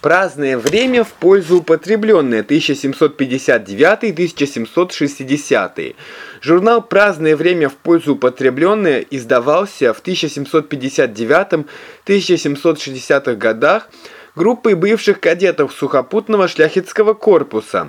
Праздное время в пользу употребленное 1759-1760. Журнал Праздное время в пользу употребленное издавался в 1759-1760 годах группой бывших кадетов сухопутного шляхетского корпуса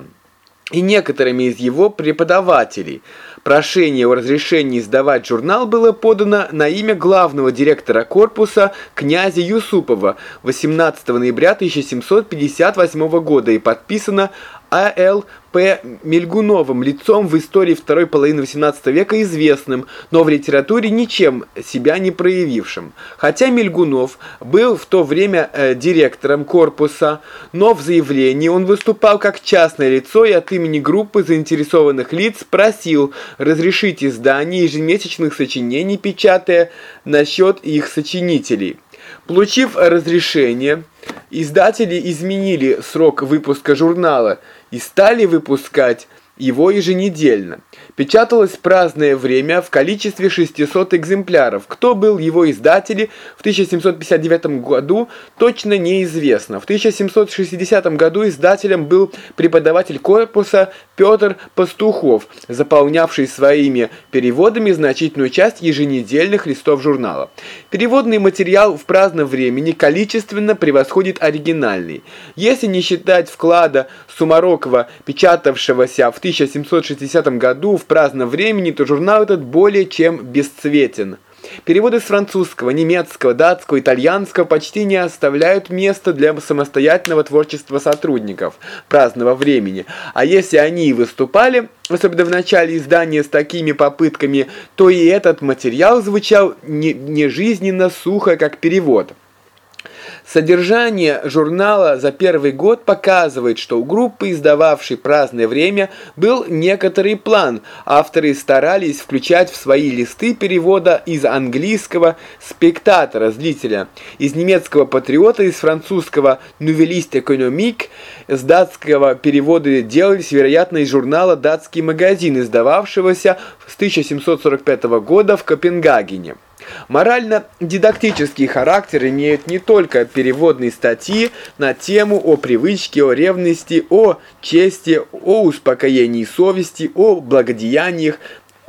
и некоторыми из его преподавателей. Прошение о разрешении издавать журнал было подано на имя главного директора корпуса князя Юсупова 18 ноября 1758 года и подписано А.Л. П. Мельгуновым, лицом в истории второй половины XVIII века известным, но в литературе ничем себя не проявившим. Хотя Мельгунов был в то время э, директором корпуса, но в заявлении он выступал как частное лицо и от имени группы заинтересованных лиц просил разрешить издание ежемесячных сочинений, печатая насчет их сочинителей. Получив разрешение, издатели изменили срок выпуска журнала и стали выпускать его еженедельно. Печаталось праздное время в количестве 600 экземпляров. Кто был его издатели в 1759 году, точно неизвестно. В 1760 году издателем был преподаватель корпуса Петр Пастухов, заполнявший своими переводами значительную часть еженедельных листов журнала. Переводный материал в праздном времени количественно превосходит оригинальный. Если не считать вклада Сумарокова, печатавшегося в 1760 году в праздном времени, то журнал этот более чем бесцветен. Переводы с французского, немецкого, датского, итальянского почти не оставляют места для самостоятельного творчества сотрудников праздного времени. А если они и выступали, особенно в начале издания с такими попытками, то и этот материал звучал не, не жизненно сухо, как перевод. Содержание журнала за первый год показывает, что у группы, издававшей «Праздное время», был некоторый план. Авторы старались включать в свои листы перевода из английского «Спектатора» зрителя, из немецкого «Патриота», из французского «Нувелист экономик», с датского перевода делались, вероятно, из журнала «Датский магазин», издававшегося с 1745 года в Копенгагене. Морально-дидактический характер имеют не только переводные статьи на тему о привычке, о ревности, о чести, о успокоении совести, о благодеяниях,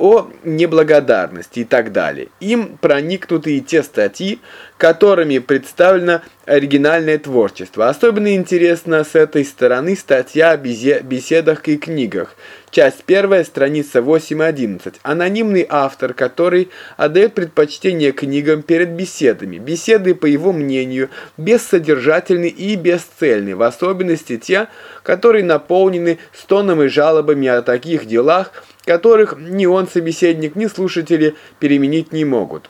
о неблагодарности и так далее. Им проникнуты и те статьи, которыми представлено оригинальное творчество. Особенно интересна с этой стороны статья о беседах и книгах. Часть первая, страница 8.11. Анонимный автор, который отдает предпочтение книгам перед беседами. Беседы, по его мнению, бессодержательны и бесцельны, в особенности те, которые наполнены стоном и жалобами о таких делах, которых ни он, собеседник, ни слушатели переменить не могут.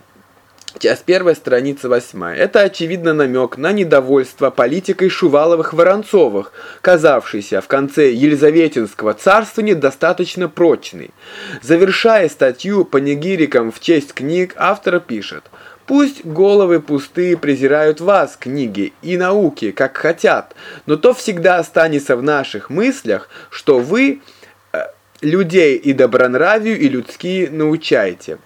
Часть первая, страница восьмая. Это очевидно намек на недовольство политикой Шуваловых-Воронцовых, казавшейся в конце Елизаветинского царства недостаточно прочной. Завершая статью по негирикам в честь книг, автор пишет «Пусть головы пустые презирают вас, книги, и науки, как хотят, но то всегда останется в наших мыслях, что вы людей и добронравию, и людские научаете».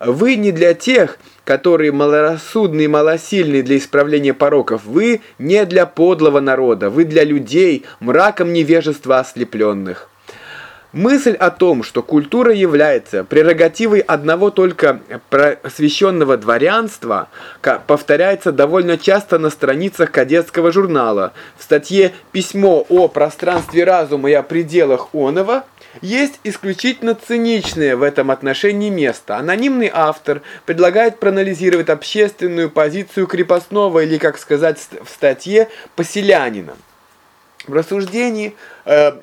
Вы не для тех, которые малорассудны и малосильны для исправления пороков. Вы не для подлого народа, вы для людей, мраком невежества ослепленных. Мысль о том, что культура является прерогативой одного только просвещенного дворянства, повторяется довольно часто на страницах кадетского журнала. В статье «Письмо о пространстве разума и о пределах оного» Есть исключительно циничное в этом отношении место. Анонимный автор предлагает проанализировать общественную позицию крепостного или, как сказать в статье, поселянина. В рассуждении э,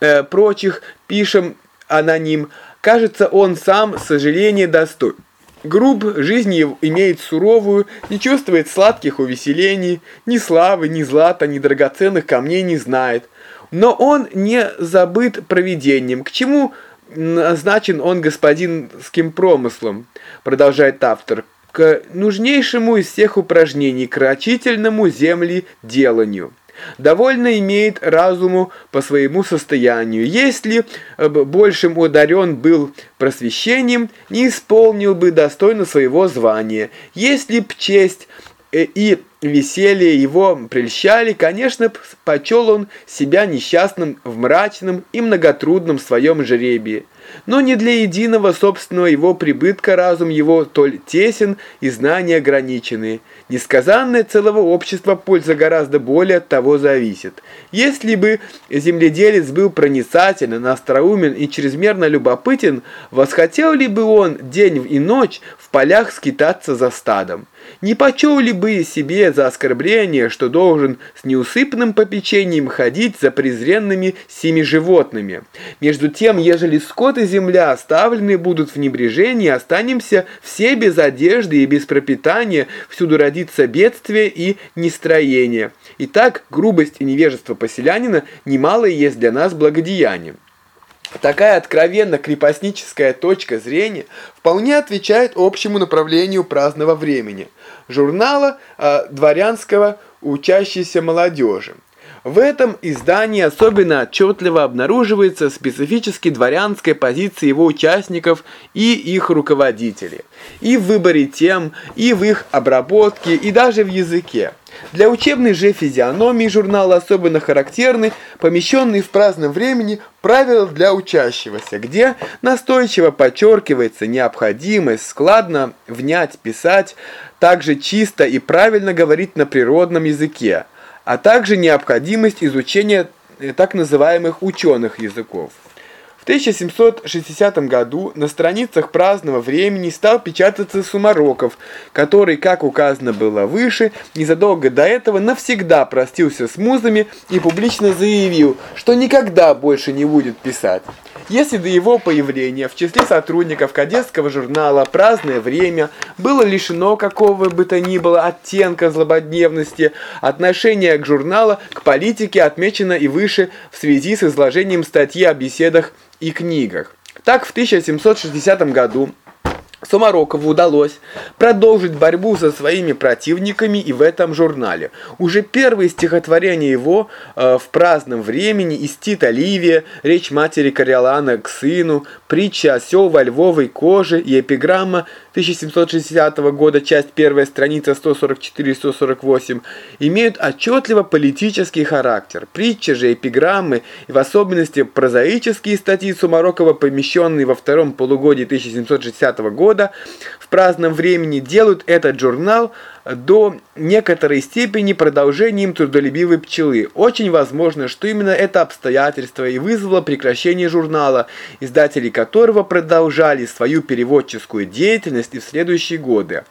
э, прочих пишем аноним, кажется, он сам сожаления достоин. Груб, жизнь имеет суровую, не чувствует сладких увеселений, ни славы, ни злата, ни драгоценных камней не знает. Но он не забыт провидением. К чему назначен он господинским промыслом, продолжает автор, к нужнейшему из всех упражнений, к рачительному земли деланию. Довольно имеет разуму по своему состоянию. Если большим ударен был просвещением, не исполнил бы достойно своего звания. Если б честь и веселье его прельщали, конечно, почел он себя несчастным в мрачном и многотрудном своем жребии. Но не для единого собственного его прибытка разум его толь тесен и знания ограничены. Несказанное целого общества польза гораздо более от того зависит. Если бы земледелец был проницателен, остроумен и чрезмерно любопытен, восхотел ли бы он день и ночь в полях скитаться за стадом? Не почел ли бы себе за оскорбление, что должен с неусыпным попечением ходить за презренными семи животными? Между тем, ежели скот и земля оставлены будут в небрежении, останемся все без одежды и без пропитания, всюду родится бедствие и нестроение. Итак, грубость и невежество поселянина немало есть для нас благодеянием. Такая откровенно крепостническая точка зрения вполне отвечает общему направлению праздного времени журнала э, дворянского учащейся молодежи. В этом издании особенно отчетливо обнаруживается специфически дворянская позиция его участников и их руководителей. И в выборе тем, и в их обработке, и даже в языке. Для учебной же физиономии журнала особенно характерны помещенные в праздном времени правила для учащегося, где настойчиво подчеркивается необходимость складно внять, писать, также чисто и правильно говорить на природном языке, а также необходимость изучения э, так называемых ученых языков. В 1760 году на страницах праздного времени стал печататься Сумароков, который, как указано было выше, незадолго до этого навсегда простился с музами и публично заявил, что никогда больше не будет писать. Если до его появления в числе сотрудников кадетского журнала «Праздное время» было лишено какого бы то ни было оттенка злободневности, отношение к журналу к политике отмечено и выше в связи с изложением статьи о беседах и книгах. Так, в 1760 году Сумарокову удалось продолжить борьбу со своими противниками и в этом журнале. Уже первые стихотворения его э, в праздном времени из Тита Ливия, речь матери Кориолана к сыну, притча «Осел во львовой коже» и эпиграмма 1760 года, часть 1, страница 144-148, имеют отчетливо политический характер. Притчи же, эпиграммы и в особенности прозаические статьи Сумарокова, помещенные во втором полугодии 1760 года, в праздном времени делают этот журнал до некоторой степени продолжением трудолюбивой пчелы. Очень возможно, что именно это обстоятельство и вызвало прекращение журнала, издатели которого продолжали свою переводческую деятельность и в следующие годы.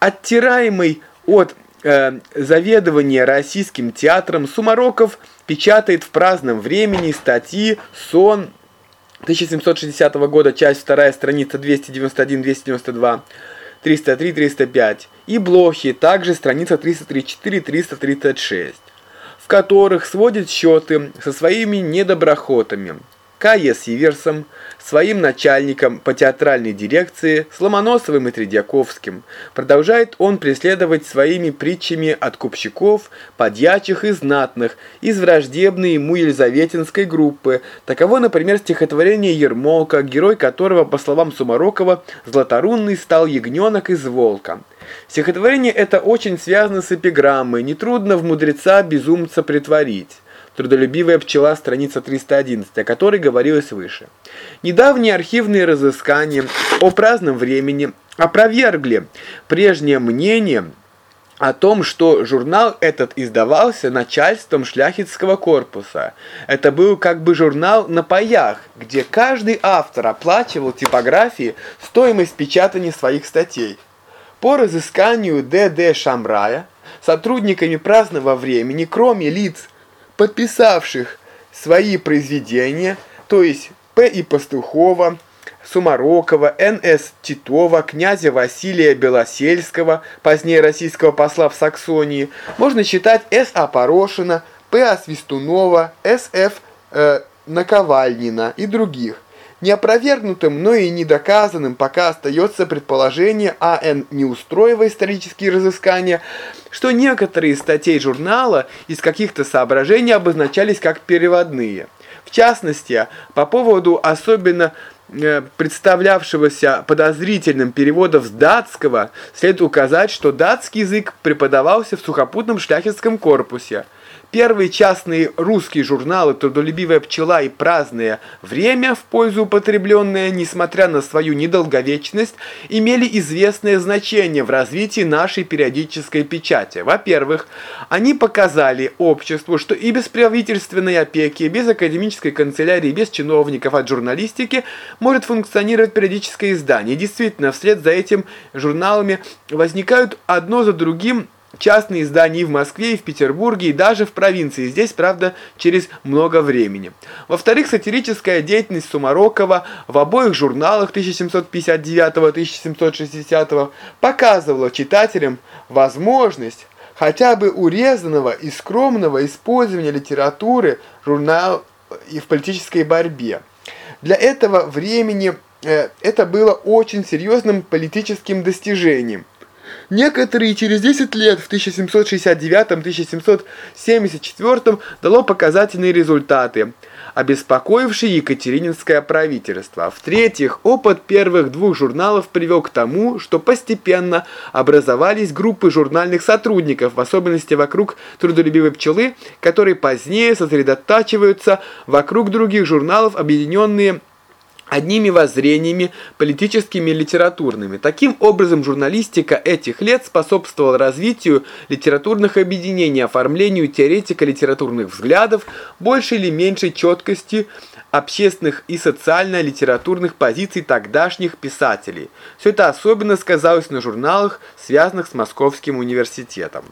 Оттираемый от э, заведования российским театром Сумароков печатает в праздном времени статьи «Сон» 1760 года, часть 2, страница 291-292, 303-305 и Блохи, также страница 334-336, в которых сводит счеты со своими недоброхотами. К.Е. Сиверсом, своим начальником по театральной дирекции Сломоносовым и Тредьяковским. Продолжает он преследовать своими притчами откупщиков, подьячих и знатных из враждебной ему Елизаветинской группы. Таково, например, стихотворение Ермолка, герой которого, по словам Сумарокова, златорунный стал ягненок из волка. Стихотворение это очень связано с эпиграммой, нетрудно в мудреца безумца притворить. Трудолюбивая пчела, страница 311, о которой говорилось выше. Недавние архивные разыскания о праздном времени опровергли прежнее мнение о том, что журнал этот издавался начальством шляхетского корпуса. Это был как бы журнал на паях, где каждый автор оплачивал типографии стоимость печатания своих статей. По разысканию Д.Д. Шамрая, сотрудниками праздного времени, кроме лиц, подписавших свои произведения, то есть П. и Пастухова, Сумарокова, Н.С. Титова, князя Василия Белосельского, позднее российского посла в Саксонии, можно считать С.А. Порошина, П.А. Свистунова, С.Ф. Э, Наковальнина и других. Неопровергнутым, но и недоказанным пока остается предположение А.Н. Неустроева исторические разыскания, что некоторые статей журнала из каких-то соображений обозначались как переводные. В частности, по поводу особенно э, представлявшегося подозрительным переводов с датского, следует указать, что датский язык преподавался в сухопутном шляхетском корпусе. Первые частные русские журналы «Трудолюбивая пчела» и «Праздное время» в пользу употребленное, несмотря на свою недолговечность, имели известное значение в развитии нашей периодической печати. Во-первых, они показали обществу, что и без правительственной опеки, без академической канцелярии, без чиновников от журналистики может функционировать периодическое издание. И действительно, вслед за этим журналами возникают одно за другим частные издания и в Москве, и в Петербурге, и даже в провинции. Здесь, правда, через много времени. Во-вторых, сатирическая деятельность Сумарокова в обоих журналах 1759-1760 показывала читателям возможность хотя бы урезанного и скромного использования литературы журнал и в политической борьбе. Для этого времени э, это было очень серьезным политическим достижением. Некоторые через 10 лет, в 1769-1774, дало показательные результаты, обеспокоившие Екатерининское правительство. В-третьих, опыт первых двух журналов привел к тому, что постепенно образовались группы журнальных сотрудников, в особенности вокруг трудолюбивой пчелы, которые позднее сосредотачиваются вокруг других журналов, объединенные одними воззрениями политическими и литературными. Таким образом, журналистика этих лет способствовала развитию литературных объединений, оформлению теоретико-литературных взглядов, большей или меньшей четкости общественных и социально-литературных позиций тогдашних писателей. Все это особенно сказалось на журналах, связанных с Московским университетом.